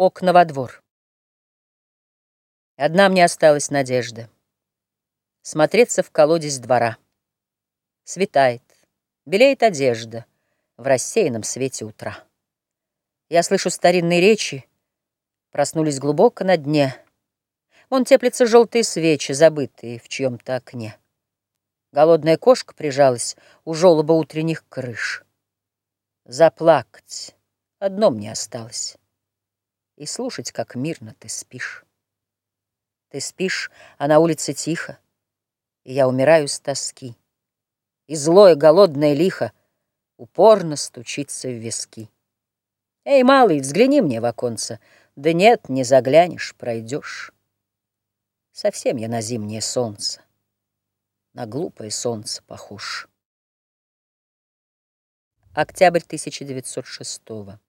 Окна во двор. Одна мне осталась надежда — Смотреться в колодец двора. Светает, белеет одежда В рассеянном свете утра. Я слышу старинные речи, Проснулись глубоко на дне. Вон теплятся желтые свечи, Забытые в чьем-то окне. Голодная кошка прижалась У желоба утренних крыш. Заплакать одно мне осталось и слушать, как мирно ты спишь. Ты спишь, а на улице тихо, и я умираю с тоски. И злое голодное лихо упорно стучится в виски. Эй, малый, взгляни мне в оконце. Да нет, не заглянешь, пройдешь. Совсем я на зимнее солнце, на глупое солнце похож. Октябрь 1906 года.